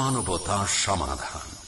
বাংলা মানবতা সমাধান।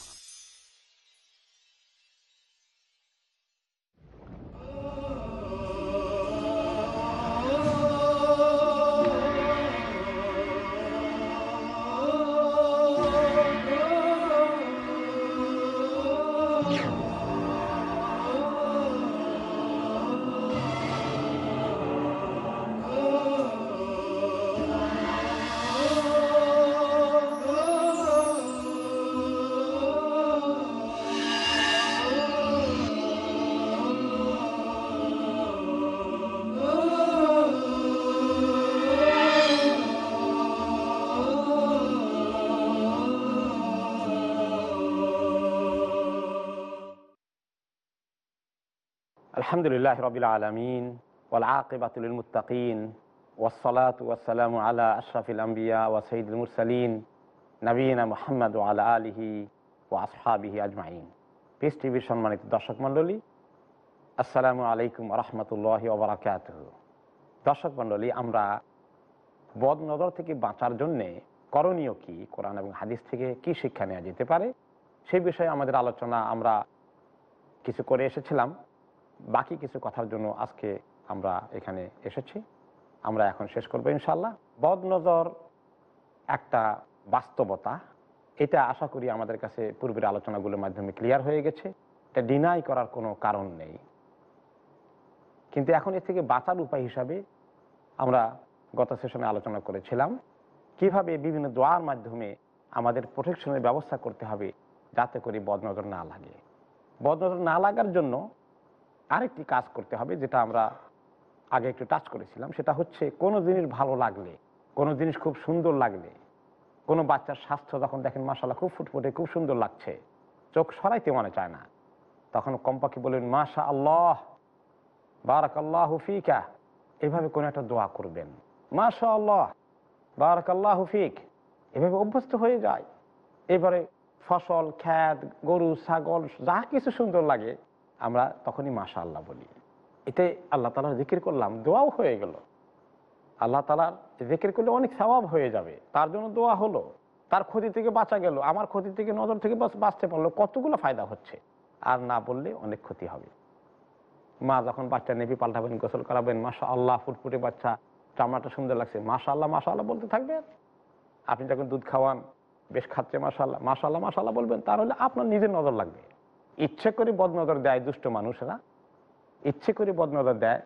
আলহামদুলিল্লাহ রবিল সম্মানিত দর্শক আসসালামু আলাইকুম রহমতুল্লাহ ওবরাকাত দর্শক আমরা বদ নজর থেকে বাঁচার জন্যে করণীয় কি? কোরআন এবং হাদিস থেকে কি শিক্ষা নেওয়া যেতে পারে? সেই বিষয়ে আমাদের আলোচনা আমরা কিছু করে এসেছিলাম। বাকি কিছু কথার জন্য আজকে আমরা এখানে এসেছি। আমরা এখন শেষ করব ইনশাল্লাহ বদ নজর একটা বাস্তবতা। এটা আশা করি আমাদের কাছে পূর্বের আলোচনাগুলোর মাধ্যমে ক্লিয়ার হয়ে গেছে। এটা ডিনাই করার কোনো কারণ নেই। কিন্তু এখন এর থেকে বাঁচার উপায় হিসাবে আমরা গত সেশনে আলোচনা করেছিলাম, কীভাবে বিভিন্ন দোয়ার মাধ্যমে আমাদের প্রোটেকশনের ব্যবস্থা করতে হবে যাতে করে বদনজর না লাগে। বদনজর না লাগার জন্য আরেকটি কাজ করতে হবে, যেটা আমরা আগে একটু টাচ করেছিলাম, সেটা হচ্ছে কোনো জিনিস ভালো লাগলে, কোনো জিনিস খুব সুন্দর লাগলে, কোনো বাচ্চার স্বাস্থ্য যখন দেখেন মাসাল্লাহ খুব ফুটফুটে, খুব সুন্দর লাগছে, চোখ সরাইতে মনে চায় না। তখন কম্পাকে বলবেন মাশা আল্লাহ বারাক আল্লাহ হুফিকা এভাবে কোনো একটা দোয়া করবেন। মাশা আল্লাহ বারাক আল্লাহ হুফিক এভাবে অভ্যস্ত হয়ে যায়। এবারে ফসল, খ্যাত, গরু, ছাগল, যা কিছু সুন্দর লাগে আমরা তখনই মাশা আল্লাহ বলি। এতে আল্লাহ তালার জিকির করলাম, দোয়াও হয়ে গেল। আল্লাহ তালার জিকির করলে অনেক স্বভাব হয়ে যাবে। তার জন্য দোয়া হলো। তার ক্ষতি থেকে বাঁচা গেল, আমার ক্ষতি থেকে নজর থেকে বাঁচতে পারল, কতগুলো ফায়দা হচ্ছে। আর না বললে অনেক ক্ষতি হবে। মা যখন বাচ্চা নেবি পাল্টাবেন, গোসল করাবেন মাসা আল্লাহ ফুটফুটে বাচ্চা, চামড়াটা সুন্দর লাগছে। মাসা আল্লাহ মাসা আল্লাহ বলতে থাকবেন আপনি যখন দুধ খাওয়ান, বেশ খাচ্ছে মাসাল্লাহ মাসাল্লাহ মাসাল্লাহ বলবেন, তাহলে আপনার নিজের নজর লাগবে। ইচ্ছে করে বদনজর দেয় দুষ্ট মানুষেরা। ইচ্ছে করে বদনজর দেয়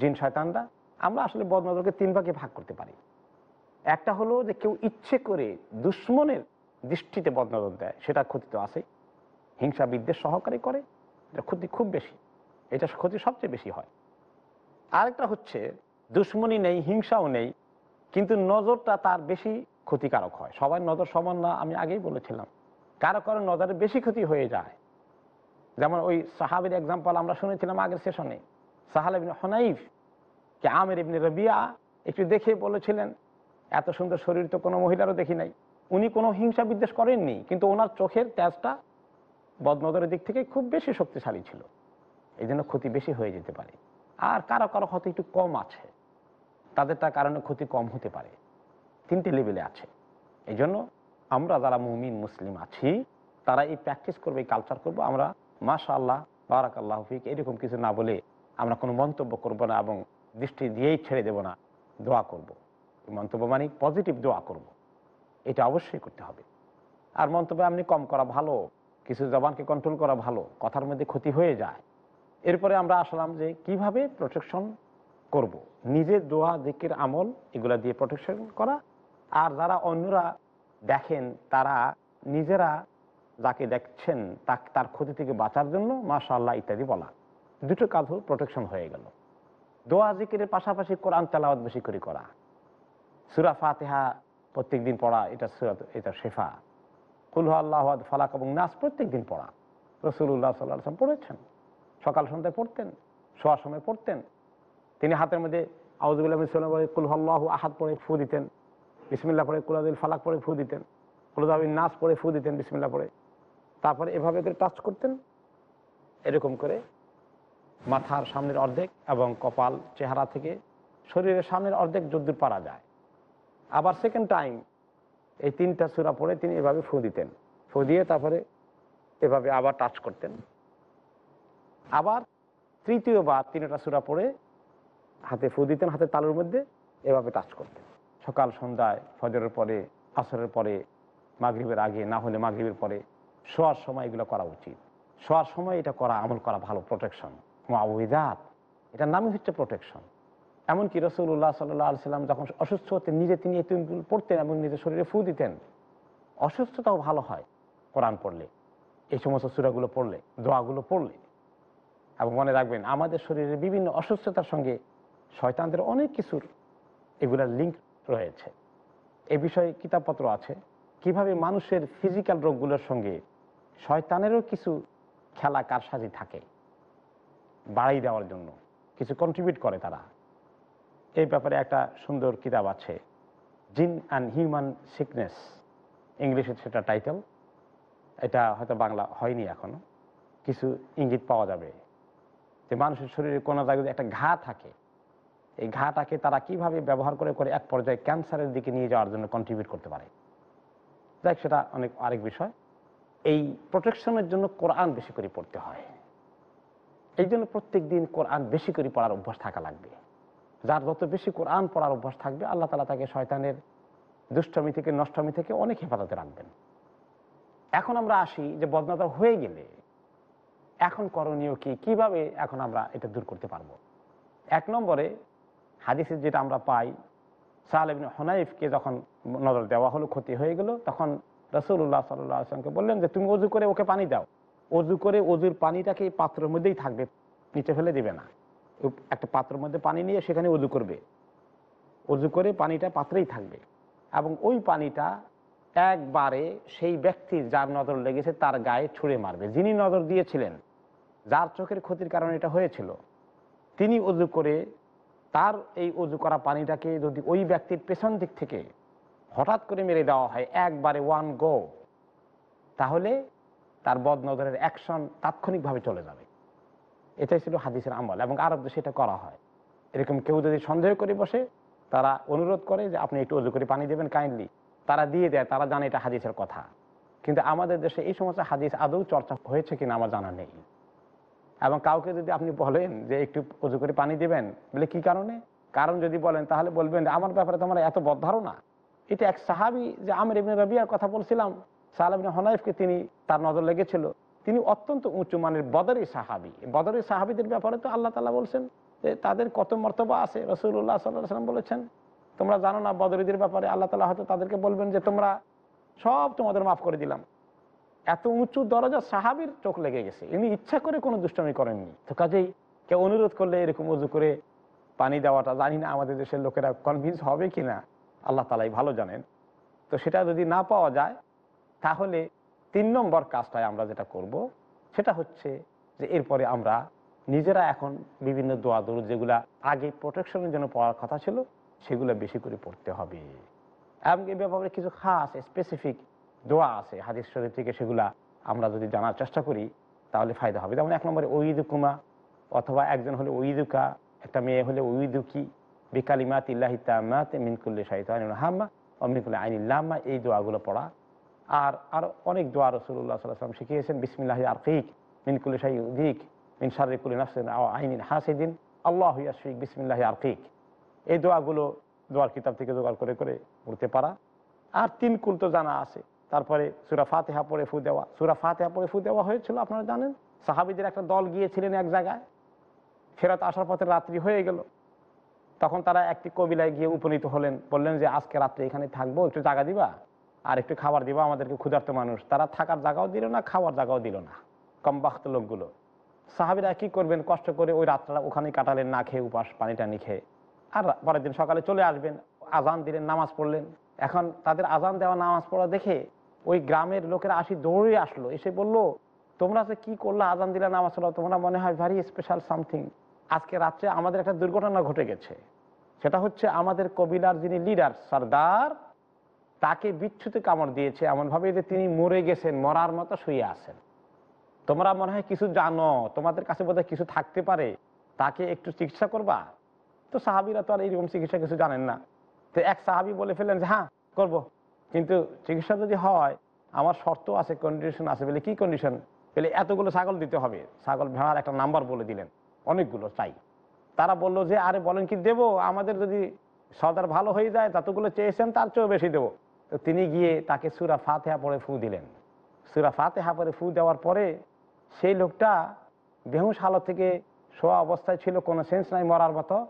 জিন শয়তানরা। আমরা আসলে বদনজরকে তিন ভাগে ভাগ করতে পারি। একটা হলো যে কেউ ইচ্ছে করে দুশ্মনের দৃষ্টিতে বদনজর দেয়, সেটা ক্ষতি তো আছে। হিংসা বিদ্বেষ সহকারে করে, এটা ক্ষতি খুব বেশি। এটা ক্ষতি সবচেয়ে বেশি হয়। আরেকটা হচ্ছে, দুশ্মনী নেই, হিংসাও নেই, কিন্তু নজরটা তার বেশি ক্ষতিকারক হয়। সবার নজর সমান না, আমি আগেই বলেছিলাম। কারও কারও নজরে বেশি ক্ষতি হয়ে যায়। যেমন ওই সাহাবের এক্সাম্পল আমরা শুনেছিলাম আগের সেশনে সাহাল ইবিন হনাইফ কে আমের ইবনে রবিয়া একটু দেখে বলেছিলেন, এত সুন্দর শরীর তো কোনো মহিলারও দেখি নাই। উনি কোনো হিংসা বিদ্বেষ করেননি, কিন্তু ওনার চোখের তেজটা বদনজরের দিক থেকে খুব বেশি শক্তিশালী ছিল। এই জন্য ক্ষতি বেশি হয়ে যেতে পারে। আর কারও কারও ক্ষতি একটু কম আছে। তাদেরটা কারণে ক্ষতি কম হতে পারে। তিনটে লেভেলে আছে। এই জন্য আমরা যারা মুমিন, মুসলিম আছি, তারা এই প্র্যাকটিস করবে, এই কালচার করব, আমরা মাশা আল্লাহ বারাক আল্লাহ ফিক, এরকম কিছু না বলে আমরা কোনো মন্তব্য করব না এবং দৃষ্টি দিয়েই ছেড়ে দেব না, দোয়া করব। মন্তব্য মানে পজিটিভ দোয়া করব। এটা অবশ্যই করতে হবে আর মন্তব্য আপনি কম করা ভালো, কিছু জবানকে কন্ট্রোল করা ভালো, কথার মধ্যে ক্ষতি হয়ে যায় এরপরে আমরা আসলাম যে কীভাবে প্রোটেকশন করব। নিজের দোয়া দিকের আমল, এগুলা দিয়ে প্রোটেকশন করা আর যারা অন্যরা দেখেন, তারা নিজেরা যাকে দেখছেন তার ক্ষতি থেকে বাঁচার জন্য মাশা আল্লাহ ইত্যাদি বলা। দুটো কাজ হল প্রোটেকশন হয়ে গেল। দোয়া জিকিরের পাশাপাশি কোরআন তেলাওয়াত বেশি করে করা। সুরা ফাতেহা প্রত্যেক দিন পড়া, এটা সুরাত এটা শেফা। কুলহ আল্লাহ ফালাক এবং নাস প্রত্যেক দিন পড়া রসুল্লাহ সাল্লাম পড়েছেন। সকাল সন্ধ্যায় পড়তেন, শোয়ার সময় পড়তেন। তিনি হাতের মধ্যে আউজুল্লাহ বলে কুলহ আহাদ পড়ে ফু দিতেন। বিসমিল্লা পড়ে কুলাদুল ফালাক পড়ে ফু দিতেন। কুলদাবিন নাস পড়ে ফু দিতেন বিসমিল্লা পড়ে। তারপরে এভাবে করে টাচ করতেন। এরকম করে মাথার সামনের অর্ধেক এবং কপাল চেহারা থেকে শরীরের সামনের অর্ধেক যদ্দূর পারা যায়। আবার সেকেন্ড টাইম এই তিনটা সুরা পড়ে তিনি এভাবে ফু দিতেন। ফু দিয়ে তারপরে এভাবে আবার টাচ করতেন। আবার তৃতীয়বার তিনটা সুরা পড়ে হাতে ফু দিতেন, হাতে তালুর মধ্যে এভাবে টাচ করতেন। সকাল, সন্ধ্যায়, ফজরের পরে, আসরের পরে, মাগরিবের আগে, না হলে মাগরিবের পরে শোয়ার সময় এগুলো করা উচিত। শোয়ার সময় এটা করা, আমল করা ভালো প্রোটেকশন এটার নামই হচ্ছে প্রোটেকশন এমনকি রসুল্লাহ সাল্লাহ সাল্লাম যখন অসুস্থ হতেন, নিজে তিনি এই পড়তেন এবং নিজের শরীরে ফু দিতেন। অসুস্থতাও ভালো হয় কোরআন পড়লে, এই সমস্ত সুরাগুলো পড়লে, দোয়াগুলো পড়লে। এবং মনে রাখবেন, আমাদের শরীরে বিভিন্ন অসুস্থতার সঙ্গে শয়তানদের অনেক কিছুর এগুলার লিঙ্ক রয়েছে। এ বিষয়ে কিতাবপত্র আছে। কীভাবে মানুষের ফিজিক্যাল রোগগুলোর সঙ্গে শয়তানেরও কিছু খেলা কারসাজি থাকে বাড়াই দেওয়ার জন্য। কিছু কন্ট্রিবিউট করে তারা। এই ব্যাপারে একটা সুন্দর কিতাব আছে, জিন অ্যান্ড হিউম্যান সিকনেস, ইংলিশে সেটা টাইটেল। এটা হয়তো বাংলা হয়নি এখনও। কিছু ইঙ্গিত পাওয়া যাবে যে মানুষের শরীরে কোনো জায়গায় একটা ঘা থাকে। এই ঘাটাকে তারা কীভাবে ব্যবহার করে করে এক পর্যায়ে ক্যান্সারের দিকে নিয়ে যাওয়ার জন্য কন্ট্রিবিউট করতে পারে। দেখ সেটা অনেক আরেক বিষয়। এই প্রোটেকশনের জন্য কোরআন বেশি করে পড়তে হয়। এই জন্য প্রত্যেক দিন কোরআন বেশি করে পড়ার অভ্যাস থাকা লাগবে। যার যত বেশি কোরআন পড়ার অভ্যাস থাকবে, আল্লাহ তালা তাকে শয়তানের দুষ্টমি থেকে, নষ্টমী থেকে অনেক হেফাজতে রাখবেন। এখন আমরা আসি যে বদনাতা হয়ে গেলে এখন করণীয় কি? কীভাবে এখন আমরা এটা দূর করতে পারব? এক নম্বরে হাদিসে যেটা আমরা পাই সাহালিবিন হনাইফকে যখন নজর দেওয়া হলো, ক্ষতি হয়ে গেল, তখন রসুল্লাহ সাল্লাহ বললেন যে, তুমি অজু করে ওকে পানি দাও। অজু করে অজুর পানিটাকে এই পাত্রের মধ্যেই থাকবে, নিচে ফেলে দিবে না। একটা পাত্রের মধ্যে পানি নিয়ে সেখানে অজু করবে। অজু করে পানিটা পাত্রেই থাকবে। এবং ওই পানিটা একবারে সেই ব্যক্তির যার নজর লেগেছে তার গায়ে ছুঁড়ে মারবে। যিনি নজর দিয়েছিলেন, যার চোখের ক্ষতির কারণে এটা হয়েছিল, তিনি অজু করে তার এই অজু করা পানিটাকে যদি ওই ব্যক্তির পেছন দিক থেকে হঠাৎ করে মেরে দেওয়া হয়, একবারে ওয়ান গো তাহলে তার বদনজরের অ্যাকশন তাৎক্ষণিকভাবে চলে যাবে। এটাই ছিল হাদিসের আমল, এবং আরব দেশে এটা করা হয়। এরকম কেউ যদি সন্দেহ করে বসে, তারা অনুরোধ করে যে আপনি একটু অজু করে পানি দেবেন কাইন্ডলি তারা দিয়ে দেয়, তারা জানে এটা হাদিসের কথা। কিন্তু আমাদের দেশে এই সমস্ত হাদিস আদৌ চর্চা হয়েছে কিনা আমার জানা নেই। এবং কাউকে যদি আপনি বলেন যে একটু অজু করে পানি দিবেন, বলে কি কারণে? কারণ যদি বলেন, তাহলে বলবেন, আমার ব্যাপারে তোমার এত বদ ধারণা। এটা এক সাহাবি যে আমের ইবনে রবিয়ার কথা বলছিলাম সাহাবিন হনাইফকে তিনি তার নজর লেগেছিল। তিনি অত্যন্ত উঁচু মানের বদরের সাহাবি। বদরের সাহাবিদের ব্যাপারে তো আল্লাহ তালা বলছেন যে তাদের কত মর্তবা আছে। রসুল্লাহ সাল্লাহ সাল্লাম বলেছেন, তোমরা জানো না বদরীদের ব্যাপারে আল্লাহ তালা হয়তো তাদেরকে বলবেন যে তোমরা সব তোমাদের মাফ করে দিলাম। এত উঁচু দরজা সাহাবির চোখ লেগে গেছে। ইনি ইচ্ছা করে কোনো দুষ্টমি করেননি। তো কাজেই কেউ অনুরোধ করলে এরকম উজু করে পানি দেওয়াটা, জানি না আমাদের দেশের লোকেরা কনভিন্স হবে কি না আল্লাহ তালাই ভালো জানেন। তো সেটা যদি না পাওয়া যায়, তাহলে তিন নম্বর কাজটায় আমরা যেটা করব, সেটা হচ্ছে যে এরপরে আমরা নিজেরা এখন বিভিন্ন দোয়া দৌড় যেগুলা আগে প্রোটেকশনের জন্য পড়ার কথা ছিল, সেগুলো বেশি করে পড়তে হবে। এবং এই ব্যাপারে কিছু খাস স্পেসিফিক দোয়া আছে, হাদিস শরীফ থেকে সেগুলা আমরা যদি জানার চেষ্টা করি, তাহলে ফায়দা হবে। যেমন এক নম্বরে ওইদুকুমা অথবা একজন হলে ওইদুকা একটা মেয়ে হলে ওইদুকি বিকালিমাত ইল্লাহি তামাত মিনকুল্লি শাহিতান হাম্মা অমিনকুল্লি আইনিল্লাম্মা এই দোয়াগুলো পড়া। আর আর অনেক দোয়া রসুল্লাহ সাল্লাম শিখিয়েছেন, বিসমিল্লাহ আরকিক মিনকুল্লি শাহি উদিক মিন শারিকুল নাফসিন আইনিন হাসিদিন। আল্লাহ ইয়াশফিক, বিসমিল্লাহ আরকিক এই দোয়াগুলো দোয়ার কিতাব থেকে জোগাড় করে করে পড়তে পারা। আর তিন কুল তো জানা আছে। তারপরে সুরা ফাতেহা পড়ে ফু দেওয়া। সুরা ফাতেহা পড়ে ফু দেওয়া হয়েছিল, আপনারা জানেন? সাহাবিদের একটা দল গিয়েছিলেন এক জায়গায়। ফেরত আসার পথে রাত্রি হয়ে গেল। তখন তারা একটি কবিলায় গিয়ে উপনীত হলেন। বললেন যে, আজকে রাত্রে এখানে থাকব, একটু জায়গা দিবা? আর একটু খাবার দিবা আমাদেরকে ক্ষুধার্ত মানুষ। তারা থাকার জায়গাও দিল না, খাওয়ার জায়গাও দিল না। কম বাক্ত লোকগুলো। সাহাবিরা কি করবেন? কষ্ট করে ওই রাতটা ওখানেই কাটালেন, না খেয়ে উপাস পানি টানি খেয়ে। আর পরের দিন সকালে চলে আসবেন, আজান দিলেন, নামাজ পড়লেন। এখন তাদের আজান দেওয়া, নামাজ পড়া দেখে ওই গ্রামের লোকেরা আসি দৌড়ে আসলো। এসে বলল, তোমরা যে কি করল আজান দিলে, নামাজ পড়া তোমরা মনে হয় ভেরি স্পেশাল সামথিং আজকে রাত্রে আমাদের একটা দুর্ঘটনা ঘটে গেছে। সেটা হচ্ছে আমাদের কবিলার যিনি লিডার সর্দার, তাকে বিচ্ছুতে কামড় দিয়েছে। এমনভাবে যে তিনি মরে গেছেন, মরার মতো শুয়ে আছেন। তোমরা মনে হয় কিছু জানো, তোমাদের কাছে বোধহয় কিছু থাকতে পারে। তাকে একটু চিকিৎসা করবা? তো সাহাবিরা তো আর এইরকম চিকিৎসা কিছু জানেন না। তো এক সাহাবি বলে ফেললেন যে হ্যাঁ করব। কিন্তু চিকিৎসা যদি হয়, আমার শর্ত আছে কন্ডিশন আছে বলে কি কন্ডিশন বলে এতগুলো ছাগল দিতে হবে। ছাগল ভেড়ার একটা নাম্বার বলে দিলেন। অনেকগুলো চাই। তারা বলল যে, আরে বলেন কি দেবো? আমাদের যদি সর্দার ভালো হয়ে যায় ততগুলো চেয়েছেন তার চেয়েও বেশি দেবো। তো তিনি গিয়ে তাকে সুরা ফাতেহা পরে ফু দিলেন। সুরা ফাতেহা পরে ফু দেওয়ার পরে সেই লোকটা বেহুশ হালত থেকে শোয়া অবস্থায় ছিল, কোনো সেন্স নাই মরার মতো।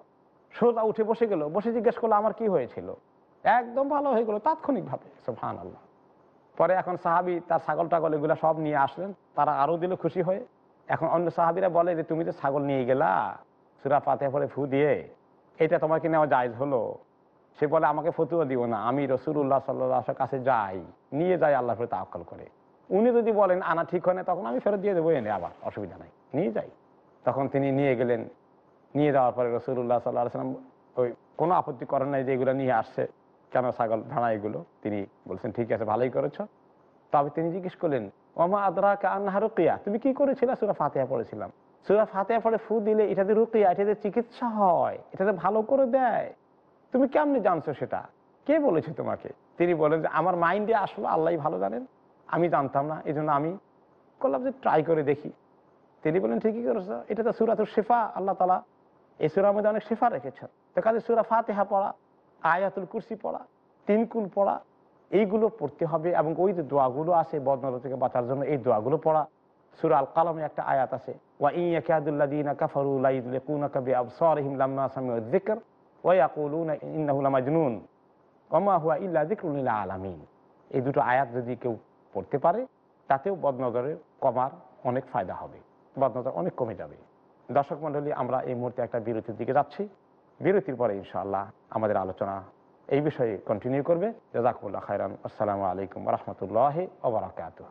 সোজা উঠে বসে গেল। বসে জিজ্ঞেস করল, আমার কি হয়েছিল? একদম ভালো হয়ে গেলো, তাৎক্ষণিকভাবে। সোফান আল্লাহ পরে এখন সাহাবি তার ছাগল টাগল এগুলো সব নিয়ে আসলেন। তারা আরও দিল খুশি হয়ে। এখন অন্য সাহাবিরা বলে যে, তুমি তো ছাগল নিয়ে গেলা, সুরা পাতে পরে ফু দিয়ে এটা তোমাকে নেওয়া জায়জ হলো? সে বলে, আমাকে ফতুয়া দিও না, আমি রসুল্লাহ সাল্লাহ কাছে যাই, নিয়ে যাই আল্লাহ ফেরত আক্কল করে। উনি যদি বলেন, আনা ঠিক হয় না, তখন আমি ফেরত দিয়ে দেবো এনে আবার, অসুবিধা নাই। নিয়ে যাই। তখন তিনি নিয়ে গেলেন। নিয়ে যাওয়ার পরে রসুল্লাহ সাল্লাহ সাল্লাম ওই, কোনো আপত্তি করেন নাই যে, এগুলো নিয়ে আসছে। কেন ছাগল ভেড়া এগুলো? তিনি বলছেন, ঠিক আছে, ভালোই করেছ। তবে তিনি জিজ্ঞেস করলেন ওমা আদরা কান্না রুকিয়া। তুমি কি করেছিলে? সুরা ফাতেহা পড়েছিলাম। সুরা ফাতেহা পড়ে ফু দিলে এটাতে রুকিয়া, এটাতে চিকিৎসা হয়, এটাতে ভালো করে দেয়। তুমি কেমনি জানছো সেটা? কে বলেছে তোমাকে? তিনি বলেন যে, আমার মাইন্ডে আসলে আল্লাহ ভালো জানেন। আমি জানতাম না এই আমি করলাম যে ট্রাই করে দেখি। তিনি বলেন, ঠিকই করেছ। এটা তো সুরাতুর শেফা। আল্লাহ তালা এই সুরার মধ্যে অনেক শেফা রেখেছেন। তো কাজে সুরা ফাতেহা পড়া, আয়াতুল কুরসি পড়া তিনকুল পড়া এইগুলো পড়তে হবে এবং ওই যে দোয়াগুলো আছে বদনজর থেকে বাঁচার জন্য এই দোয়াগুলো পড়া। সুরা আল কালামে একটা আয়াত আছে, ওয়া ইয়া কাদুল্লাহ দিনা কাফারু লাইদুলিকুনা কাবি আবসারিহিম লাম্মা সামিউ যিকর ওয়া ইয়াকুলুনা ইন্নাহু লামাজনুন ওমা হুয়া ইল্লা যিকরুন লিল আলামিন। এই দুটো আয়াত যদি কেউ পড়তে পারে, তাতেও বদনজরের কমার অনেক ফায়দা হবে, বদনজর অনেক কমে যাবে। দর্শক মণ্ডলী, আমরা এই মুহূর্তে একটা বিরতির দিকে যাচ্ছি। বিরতির পরে ইনশাআল্লাহ আমাদের আলোচনা এই বিষয়ে কন্টিনিউ করবে। জাজাকুল্লাহ খাইরান আসসালামু আলাইকুম রহমতুল্লাহ ওবরাকাতুহ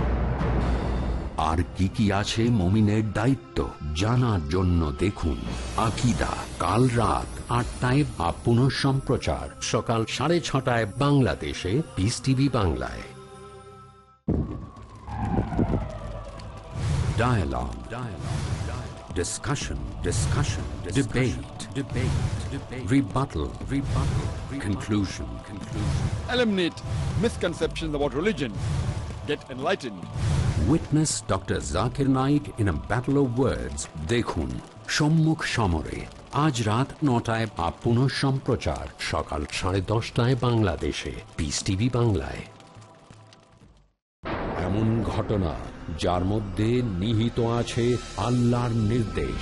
আর কি কি আছে মমিনের দায়িত্ব জানার জন্য দেখুন আকিদা কাল রাত আটটায় বা পুনঃ সম্প্রচার সকাল সাড়ে ছটায় বাংলাদেশে পিস টিভি বাংলায় Dialogue. Dialogue. Dialogue. Discussion. Discussion. Debate. Debate. Debate. Rebuttal. Rebuttal. Conclusion. Conclusion. eliminate misconceptions about religion. Get enlightened. Witness doctor Zakir Naik in a battle of words দেখুন সম্মুখ সমরে আজ রাত নটায় বা পুনঃ সম্প্রচার সকাল সাড়ে দশটায় বাংলাদেশে পিস টিভি বাংলায় এমন ঘটনা যার মধ্যে নিহিত আছে আল্লাহর নির্দেশ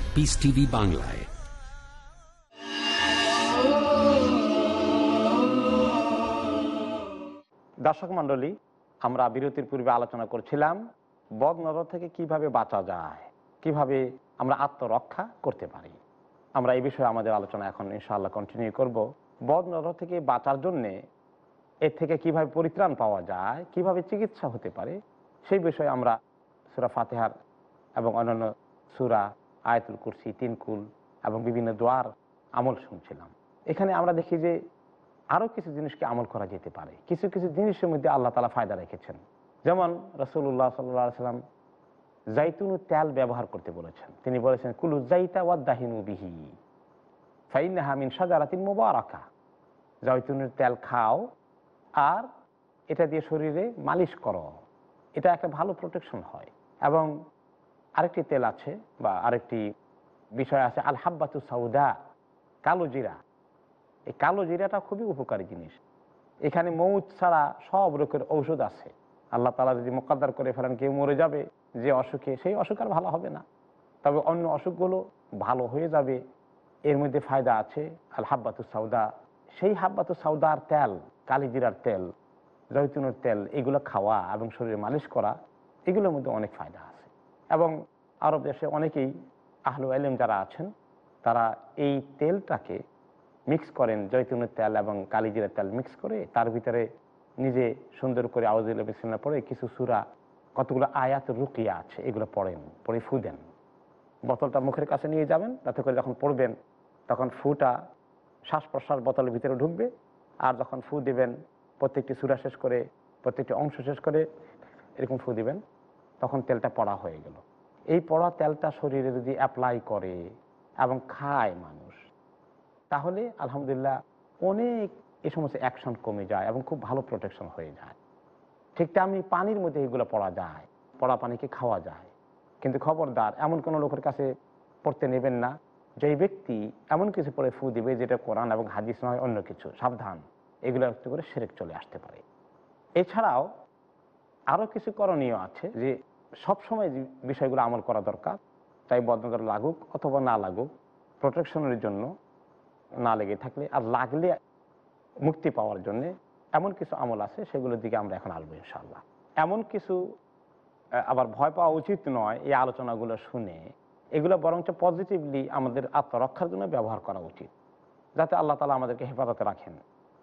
পিস টিভি বাংলায় দর্শক মণ্ডলী, আমরা বিরতির পূর্বে আলোচনা করছিলাম বদ নজর থেকে কীভাবে বাঁচা যায়, কীভাবে আমরা আত্মরক্ষা করতে পারি। আমরা এই বিষয়ে আমাদের আলোচনা এখন ইনশাআল্লাহ কন্টিনিউ করব। বদ নজর থেকে বাঁচার জন্যে এর থেকে কীভাবে পরিত্রাণ পাওয়া যায়, কীভাবে চিকিৎসা হতে পারে, সেই বিষয়ে আমরা সুরা ফাতেহার এবং অন্যান্য সুরা আয়তুল কুরসি তিনকুল এবং বিভিন্ন দোয়ার আমল শুনছিলাম। এখানে আমরা দেখি যে আরও কিছু জিনিসকে আমল করা যেতে পারে। কিছু কিছু জিনিসের মধ্যে আল্লাহ তালা ফায়দা রেখেছেন। যেমন রসুল্লাহ সাল্লাহ সাল্লাম জাইতুন তেল ব্যবহার করতে বলেছেন। তিনি বলেছেন, কুলু জাইতা ওয়াদ্দাহিনু বিহি ফাইনাহা মিন সাজারাতিন মোবারকা। জয়তুনের তেল খাও আর এটা দিয়ে শরীরে মালিশ করো। এটা একটা ভালো প্রোটেকশন হয়। এবং আরেকটি তেল আছে বা আরেকটি বিষয় আছে আল হাব্বাতু সাউদা, কালো জিরা। এই কালো জিরাটা খুবই উপকারী জিনিস। এখানে মৌত ছাড়া সব রোগের ঔষধ আছে। আল্লাহ তালা যদি মোকাদ্দার করে ফেলেন, কেউ মরে যাবে, যে অসুখে, সেই অসুখ আর ভালো হবে না। তবে অন্য অসুখগুলো ভালো হয়ে যাবে। এর মধ্যে ফায়দা আছে আল হাব্বাতু সাউদা। সেই হাব্বাতু সাউদার তেল কালিজিরার তেল জৈতুনের তেল, এগুলো খাওয়া এবং শরীরে মালিশ করা, এগুলোর মধ্যে অনেক ফায়দা এবং আরব দেশে অনেকেই আহলু আলেম যারা আছেন, তারা এই তেলটাকে মিক্স করেন জৈতুনের তেল এবং কালিজিরার তেল মিক্স করে, তার ভিতরে নিজে সুন্দর করে আওয়াজুল্লাহ বিসমিল্লা পড়ে কিছু সুরা, কতগুলো আয়াত রুকিয়া আছে, এগুলো পড়েন, পড়ে ফু দেন। বোতলটা মুখের কাছে নিয়ে যাবেন, তাতে করে যখন পড়বেন, তখন ফুটা শ্বাস প্রশ্বাস বোতলের ভিতরে ঢুকবে, আর যখন ফু দিবেন, প্রত্যেকটি সুরা শেষ করে, প্রত্যেকটি অংশ শেষ করে, এরকম ফু দিবেন। তখন তেলটা পড়া হয়ে গেল। এই পড়া তেলটা শরীরে যদি অ্যাপ্লাই করে এবং খায় মানুষ, তাহলে আলহামদুলিল্লাহ অনেক এ সমস্ত অ্যাকশন কমে যায় এবং খুব ভালো প্রোটেকশন হয়ে যায়। ঠিক তেমনি পানির মধ্যে এগুলো পড়া যায়, পড়া পানিকে খাওয়া যায়। কিন্তু খবরদার, এমন কোনো লোকের কাছে পড়তে নেবেন না, যেই ব্যক্তি এমন কিছু পড়ে ফু দিবে যেটা কোরআন এবং হাদিস নয়, অন্য কিছু। সাবধান, এগুলো একটু করে সেরেক চলে আসতে পারে। এছাড়াও আরও কিছু করণীয় আছে যে সবসময় বিষয়গুলো আমল করা দরকার চাই বদনজর লাগুক অথবা না লাগুক প্রোটেকশনের জন্য না লেগে থাকলে আর লাগলে মুক্তি পাওয়ার জন্য এমন কিছু আমল আছে, সেগুলোর দিকে আমরা এখন আসব ইনশাল্লাহ এমন কিছু আবার ভয় পাওয়া উচিত নয় এই আলোচনাগুলো শুনে। এগুলো বরঞ্চ পজিটিভলি আমাদের আত্মরক্ষার জন্য ব্যবহার করা উচিত। যাতে আল্লাহ তালা আমাদেরকে হেফাজতে রাখেন।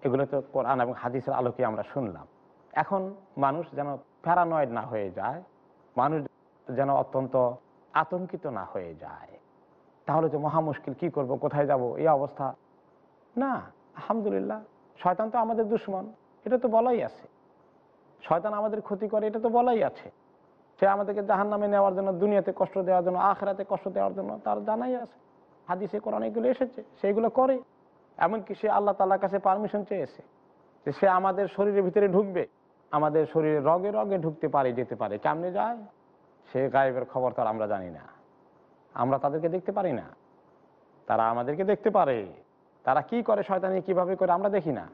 এগুলো তো কোরআন এবং হাদিসের আলোকে আমরা শুনলাম। এখন মানুষ যেন প্যারানয়েড না হয়ে যায় মানুষ যেন অত্যন্ত আতঙ্কিত না হয়ে যায়। তাহলে যে মহা মুশকিল, কি করব, কোথায় যাব, এই অবস্থা? না, আলহামদুলিল্লাহ, শয়তান তো আমাদের দুশ্মন, এটা তো বলাই আছে। শয়তান আমাদের ক্ষতি করে, এটা তো বলাই আছে। সে আমাদেরকে জাহান নামে নেওয়ার জন্য, দুনিয়াতে কষ্ট দেওয়ার জন্য, আখরাতে কষ্ট দেওয়ার জন্য তার জানাই আছে। হাদিসে, কোরআন এগুলো এসেছে, সেইগুলো করে। এমনকি সে আল্লাহ তালার কাছে পারমিশন চেয়েছে যে সে আমাদের শরীরের ভিতরে ঢুকবে। আমাদের শরীরে রগে রগে ঢুকতে পারে, যেতে পারে। কেমনে যায়? সে গায়েবের খবর তার আমরা জানি না। আমরা তাদেরকে দেখতে পারি না। তারা আমাদেরকে দেখতে পারে। তারা কি করে শয়তানি, কীভাবে করে আমরা দেখি না।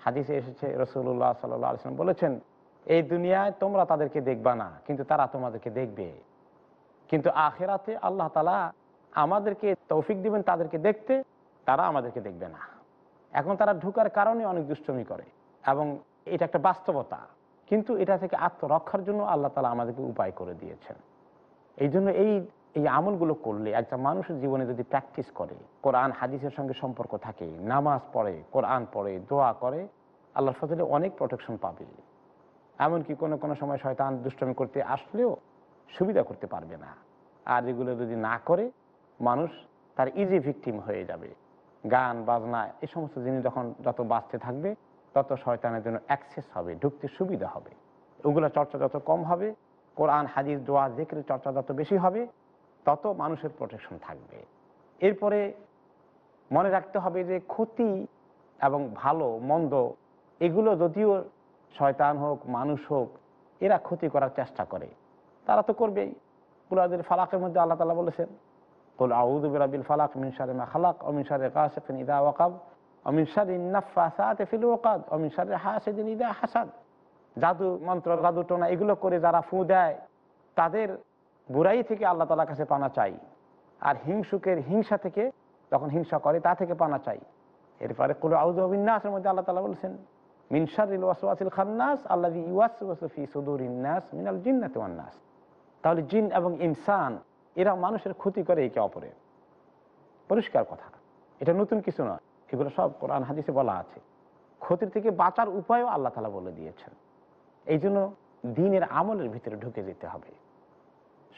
হাদিসে এসেছে রসুল্লাহ সাল্লাম বলেছেন, এই দুনিয়ায় তোমরা তাদেরকে দেখবা না, কিন্তু তারা তোমাদেরকে দেখবে। কিন্তু আখেরাতে আল্লাহ তালা আমাদেরকে তৌফিক দিবেন তাদেরকে দেখতে, তারা আমাদেরকে দেখবে না। এখন তারা ঢুকার কারণে অনেক দুষ্টমি করে এবং এটা একটা বাস্তবতা। কিন্তু এটা থেকে আত্মরক্ষার জন্য আল্লাহ তালা আমাদেরকে উপায় করে দিয়েছেন। এই জন্য এই এই আমলগুলো করলে একটা মানুষের জীবনে যদি প্র্যাকটিস করে, কোরআন, হাদিসের সঙ্গে সম্পর্ক থাকে, নামাজ পড়ে, কোরআন পড়ে, দোয়া করে, আল্লাহর ফজলে অনেক প্রোটেকশন পাবে। এমনকি কোনো কোনো সময় শয়তান দুষ্টমি করতে আসলেও সুবিধা করতে পারবে না। আর এগুলো যদি না করে, মানুষ তার ইজি ভিকটিম হয়ে যাবে। গান, বাজনা, এই সমস্ত জিনিস যখন যত বাঁচতে থাকবে তত শয়তানের জন্য অ্যাক্সেস হবে, ঢুকতে সুবিধা হবে। ওগুলো চর্চা যত কম হবে, কোরআন হাজির দোয়া, জেকের চর্চা যত বেশি হবে, তত মানুষের প্রোটেকশন থাকবে। এরপরে মনে রাখতে হবে যে ক্ষতি এবং ভালো, মন্দ, এগুলো যদিও শয়তান হোক, মানুষ হোক, এরা ক্ষতি করার চেষ্টা করে। তারা তো করবেই। কুলাদের ফালাকের মধ্যে আল্লাহ তালা বলেছেন, কোল আউদ্দিল ফালাক মিনসারে মা খালাক অমিনসারে মিনসারে কাশেফিন ইদা ওয়াকাব। হাসাদ জাদু মন্ত্র, জাদু টোনা, এগুলো করে যারা ফু দেয়, তাদের বুড়াই থেকে আল্লাহ তালার কাছে পানা চাই। আর হিংসুকের হিংসা থেকে যখন হিংসা করে, তা থেকে পানা চাই। এরপরে কুল আউদ্দিনাসের মধ্যে আল্লাহ তালা বলছেন আল্লাহ মিনাল তাহলে জিন এবং ইনসান, এরা মানুষের ক্ষতি করে একে অপরের। পরিষ্কার কথা। এটা নতুন কিছু নয়। এগুলো সব কোরআন, হাদিসে বলা আছে। ক্ষতির থেকে বাঁচার উপায়ও আল্লাহ তালা বলে দিয়েছেন। এই জন্য দিনের আমলের ভিতরে ঢুকে যেতে হবে।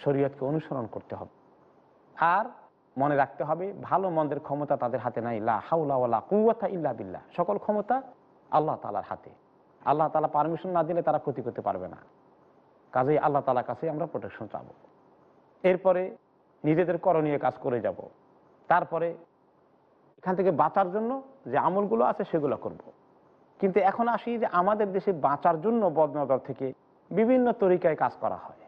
শরীয়তকে অনুসরণ করতে হবে। আর মনে রাখতে হবে, ভালো মন্দের ক্ষমতা তাদের হাতে নাই। লা হাউলা কুয়াতা ইল্লা বিল্লাহ। সকল ক্ষমতা আল্লাহ তালার হাতে। আল্লাহ তালা পারমিশন না দিলে তারা ক্ষতি করতে পারবে না। কাজেই আল্লাহ তালার কাছে আমরা প্রোটেকশন চাবো। এরপরে নিজেদের করণীয় কাজ করে যাব। তারপরে এখান থেকে বাঁচার জন্য যে আমলগুলো আছে সেগুলো করব। কিন্তু এখন আসি যে আমাদের দেশে বাঁচার জন্য বদনজর থেকে বিভিন্ন তরিকায় কাজ করা হয়।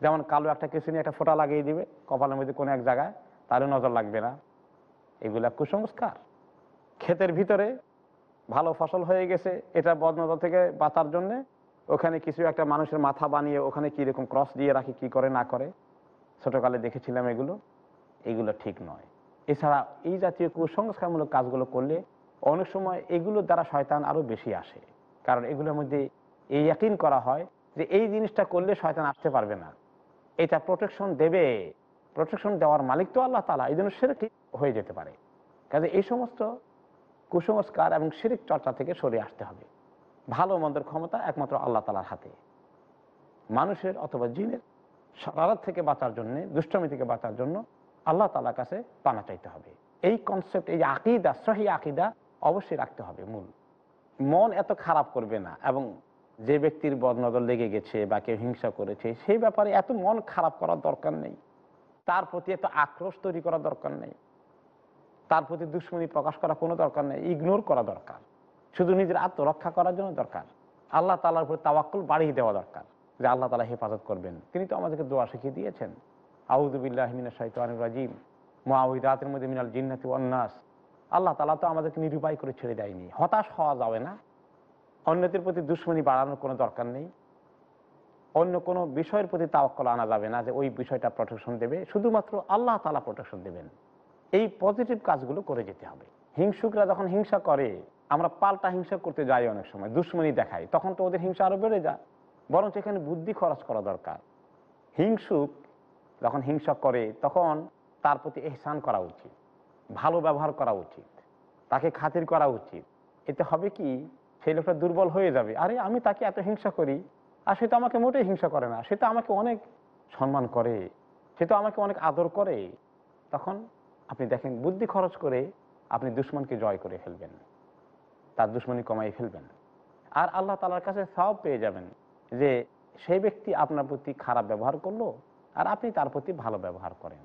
যেমন কালো একটা কিছু নিয়ে একটা ফোঁটা লাগিয়ে দিবে, কপালের মধ্যে কোনো এক জায়গায়, তারও নজর লাগবে না। এগুলা কুসংস্কার। ক্ষেতের ভিতরে ভালো ফসল হয়ে গেছে, এটা বদনজর থেকে বাঁচার জন্যে ওখানে কিছু একটা মানুষের মাথা বানিয়ে ওখানে কীরকম ক্রস দিয়ে রাখে, কি করে না করে। ছোটকালে দেখেছিলাম এগুলো। এগুলো ঠিক নয়। এছাড়া এই জাতীয় কুসংস্কারমূলক কাজগুলো করলে অনেক সময় এগুলোর দ্বারা শয়তান আরও বেশি আসে। কারণ এগুলোর মধ্যে এই ইয়াকিন করা হয় যে এই জিনিসটা করলে শয়তান আসতে পারবে না। এটা প্রোটেকশন দেবে। প্রোটেকশন দেওয়ার মালিক তো আল্লাহ তালা এই জন্য সেরেক হয়ে যেতে পারে। কাজে এই সমস্ত কুসংস্কার এবং শিরিক চর্চা থেকে সরে আসতে হবে। ভালো মন্দের ক্ষমতা একমাত্র আল্লাহ তালার হাতে। মানুষের অথবা জিনের সারাত থেকে বাঁচার জন্য, দুষ্টমি থেকে বাঁচার জন্য আল্লাহ তালার কাছে পানা চাইতে হবে। এই কনসেপ্ট এই আকিদা, সহি আকিদা অবশ্যই রাখতে হবে মূল। মন এত খারাপ করবে না এবং যে ব্যক্তির বদনজর লেগে গেছে বা কেউ হিংসা করেছে, সেই ব্যাপারে এত মন খারাপ করার দরকার নেই। তার প্রতি এত আক্রোশ তৈরি করার দরকার নেই। তার প্রতি দুশ্মনী প্রকাশ করা কোনো দরকার নেই। ইগনোর করা দরকার। শুধু নিজের আত্মরক্ষা করার জন্য দরকার। আল্লাহ তালার উপর তাওয়াক্কুল বাড়িয়ে দেওয়া দরকার যে আল্লাহ তালা হেফাজত করবেন। তিনি তো আমাদেরকে দোয়া শিখিয়ে দিয়েছেন। আউদুবিল্লাহমিনা মোয়াউদাতের মধ্যে মিনাল জিন্নাতি আল্লাহ তালা তো আমাদেরকে নিরুপায় করে ছেড়ে দেয়নি। হতাশ হওয়া যাবে না। অন্যদের প্রতি দুশ্মনী বাড়ানোর কোনো দরকার নেই। অন্য কোনো বিষয়ের প্রতি তাওয়াক্কল আনা যাবে না যে ওই বিষয়টা প্রোটেকশন দেবে। শুধুমাত্র আল্লাহ তালা প্রোটেকশন দেবেন। এই পজিটিভ কাজগুলো করে যেতে হবে। হিংসুকরা যখন হিংসা করে, আমরা পাল্টা হিংসা করতে যাই অনেক সময়, দুশ্মনী দেখাই, তখন তো ওদের হিংসা আরও বেড়ে যায়। বরঞ্চ এখানে বুদ্ধি খরচ করা দরকার। হিংসুক যখন হিংসা করে, তখন তার প্রতি এহসান করা উচিত। ভালো ব্যবহার করা উচিত। তাকে খাতির করা উচিত। এতে হবে কি, সেই লোকটা দুর্বল হয়ে যাবে। আরে, আমি তাকে এত হিংসা করি? আর সে তো আমাকে মোটেই হিংসা করে না। সে তো আমাকে অনেক সম্মান করে। সে তো আমাকে অনেক আদর করে। তখন আপনি দেখেন, বুদ্ধি খরচ করে আপনি দুশ্মনকে জয় করে ফেলবেন। তার দুশ্মনী কমাই ফেলবেন। আর আল্লাহ তালার কাছে সব পেয়ে যাবেন যে, সেই ব্যক্তি আপনার প্রতি খারাপ ব্যবহার করল আর আপনি তার প্রতি ভালো ব্যবহার করেন।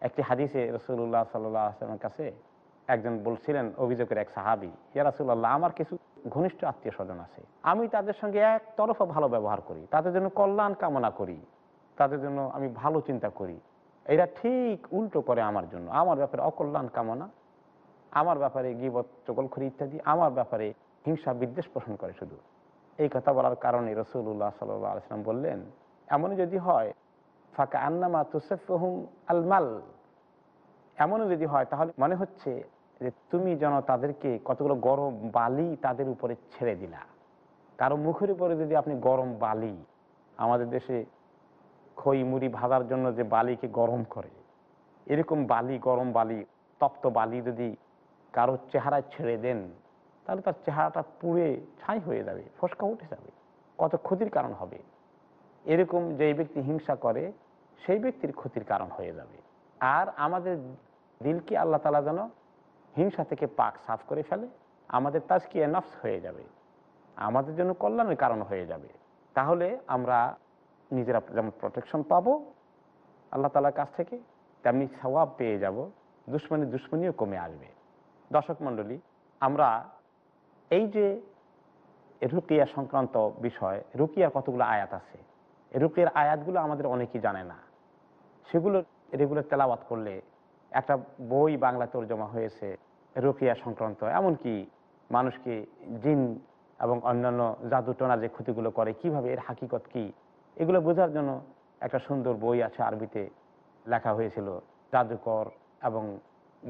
একটি হাদিসে রসুল্লাহ সাল্লামের কাছে একজন বলছিলেন, অভিযোগের এক সাহাবি, ইয়া রাসুল্লাহ আমার কিছু ঘনিষ্ঠ আত্মীয় স্বজন আছে। আমি তাদের সঙ্গে এক তরফা ভালো ব্যবহার করি। তাদের জন্য কল্যাণ কামনা করি। তাদের জন্য আমি ভালো চিন্তা করি। এরা ঠিক উল্টো করে আমার জন্য। আমার ব্যাপারে অকল্যাণ কামনা, আমার ব্যাপারে গিবত, চকলখড়ি ইত্যাদি, আমার ব্যাপারে হিংসা, বিদ্বেষ পোষণ করে শুধু। এই কথা বলার কারণে রসুল্লাহ সাল্লাম বললেন, এমনই যদি হয় ফাঁকা আন্নামা তুসেফহুম আলমাল। এমনও যদি হয়, তাহলে মনে হচ্ছে যে তুমি যেন তাদেরকে কতগুলো গরম বালি তাদের উপরে ছেড়ে দিলা। কারও মুখের উপরে যদি আপনি গরম বালি, আমাদের দেশে খই মুড়ি ভাজার জন্য যে বালিকে গরম করে, এরকম বালি, গরম বালি, তপ্ত বালি যদি কারও চেহারায় ছেড়ে দেন, তাহলে তার চেহারাটা পুড়ে ছাই হয়ে যাবে, ফসকা উঠে যাবে। কত ক্ষতির কারণ হবে। এরকম যে ব্যক্তি হিংসা করে সেই ব্যক্তির ক্ষতির কারণ হয়ে যাবে। আর আমাদের দিলকে আল্লাহ তালা যেন হিংসা থেকে পাক সাফ করে ফেলে, আমাদের তাজকিয়া নফস হয়ে যাবে। আমাদের জন্য কল্যাণের কারণ হয়ে যাবে। তাহলে আমরা নিজেরা যেমন প্রোটেকশন পাবো, আল্লাহ তালার কাছ থেকে, তেমনি সওয়াব পেয়ে যাব। দুশ্মনী দুশ্মনীও কমে আসবে। দর্শক মণ্ডলী, আমরা এই যে রুকিয়া সংক্রান্ত বিষয়, রুকিয়ার কতগুলো আয়াত আছে? রুকিয়ার আয়াতগুলো আমাদের অনেকেই জানে না। সেগুলো রেগুলার তেলাওয়াত করলে একটা বই বাংলা তর্জমা হয়েছে, রুকিয়া সংক্রান্ত। এমনকি মানুষকে জিন এবং অন্যান্য জাদু জাদুটনা যে ক্ষতিগুলো করে, কীভাবে, এর হাকিকত কি? এগুলো বোঝার জন্য একটা সুন্দর বই আছে আরবিতে লেখা হয়েছিল, জাদুকর এবং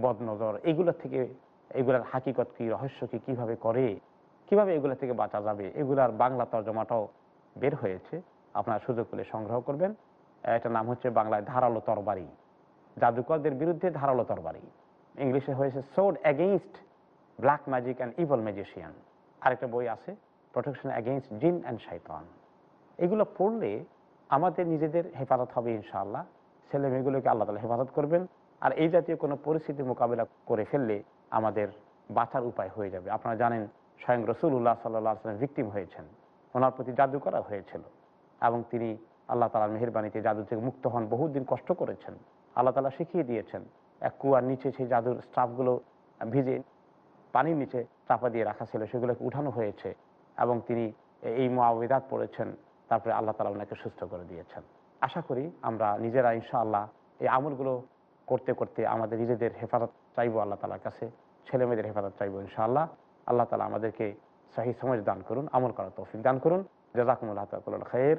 বদনজর। এগুলো থেকে, এগুলার হাকিকত কি, রহস্য কি, কীভাবে করে, কীভাবে এগুলো থেকে বাঁচা যাবে? এগুলার বাংলা তর্জমাটাও বের হয়েছে। আপনারা সুযোগ পেলে সংগ্রহ করবেন। এটার নাম হচ্ছে বাংলায় ধারালো তরবারি। জাদুকরদের বিরুদ্ধে ধারালো তরবারি। ইংলিশে হয়েছে sword against black magic and evil magician আরেকটা বই আছে প্রোটেকশন অ্যাগেইনস্ট জিন অ্যান্ড শৈতান এগুলো পড়লে আমাদের নিজেদের হেফাজত হবে ইনশাআল্লাহ। ছেলে মেয়েগুলোকে আল্লাহ তালা হেফাজত করবেন। আর এই জাতীয় কোনো পরিস্থিতি মোকাবিলা করে ফেললে আমাদের বাঁচার উপায় হয়ে যাবে। আপনারা জানেন, স্বয়ং রসুল্লাহ সাল্লাহ আসলাম ভিকটিম হয়েছেন। ওনার প্রতি জাদু করা হয়েছিল। এবং তিনি আল্লাহ তালার মেহরবানিতে জাদু থেকে মুক্ত হন। বহুদিন কষ্ট করেছেন। আল্লাহ তালা শিখিয়ে দিয়েছেন, এক কুয়ার নিচে সেই জাদুর স্টাফগুলো ভিজে পানির নিচে চাপা দিয়ে রাখা ছিল, সেগুলোকে উঠানো হয়েছে এবং তিনি এই মোয়াবিদাত পড়েছেন। তারপরে আল্লাহ তালা ওনাকে সুস্থ করে দিয়েছেন। আশা করি আমরা নিজেরা ইনশাআল্লাহ এই আমলগুলো করতে করতে আমাদের নিজেদের হেফাজত চাইব, আল্লাহ তালার কাছে। ছেলে মেয়েদের হেফাজত চাইব ইনশাআল্লাহ। আল্লাহ তালা আমাদেরকে সহি সমাজ দান করুন, আমল করার তৌফিক দান করুন। জাজাকুমুল্লাহ তাকুল খের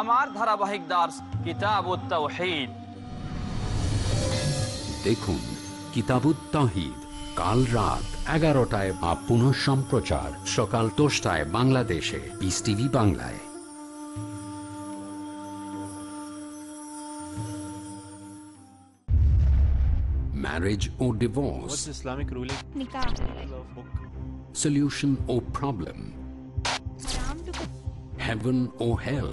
আমার ধারাবাহিক দার্স কিতাবুত তাওহীদ। দেখুন কিতাবুত তাহিদ কাল রাত এগারোটায় বা পুনঃ সম্প্রচার সকাল দশটায় বাংলাদেশে পিস টিভি বাংলায়। Marriage or divorce, Islamic ruling? solution or problem, heaven or hell.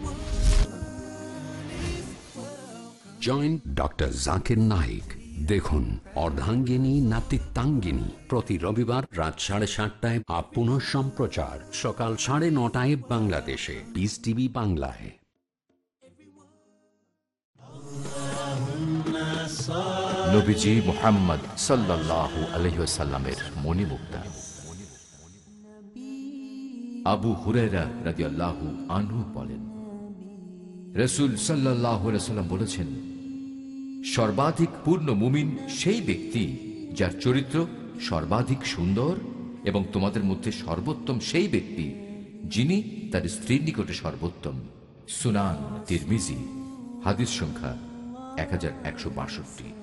Join doctor Zakir Naik দেখুন, অর্ধাঙ্গিনী, নাতিত্বাঙ্গিনী। প্রতি রবিবার রাত সাড়ে সাতটায় আপ সম্প্রচার। সকাল সাড়ে নটায় বাংলাদেশে। পিস টিভি বাংলায়। নবীজি মোহাম্মদ সাল্লাহ আলহ্লামের মণিমুক্তা। আবু হুরেরা রাজি আল্লাহ আনহু বলেন, রসুল সাল্লাহ সাল্লাম বলেছেন সর্বাধিক পূর্ণ মুমিন সেই ব্যক্তি যার চরিত্র সর্বাধিক সুন্দর এবং তোমাদের মধ্যে সর্বোত্তম সেই ব্যক্তি যিনি তার স্ত্রীর নিকটে সর্বোত্তম। সুনান তিরমিজি, হাদিস সংখ্যা এক হাজার একশো বাষট্টি।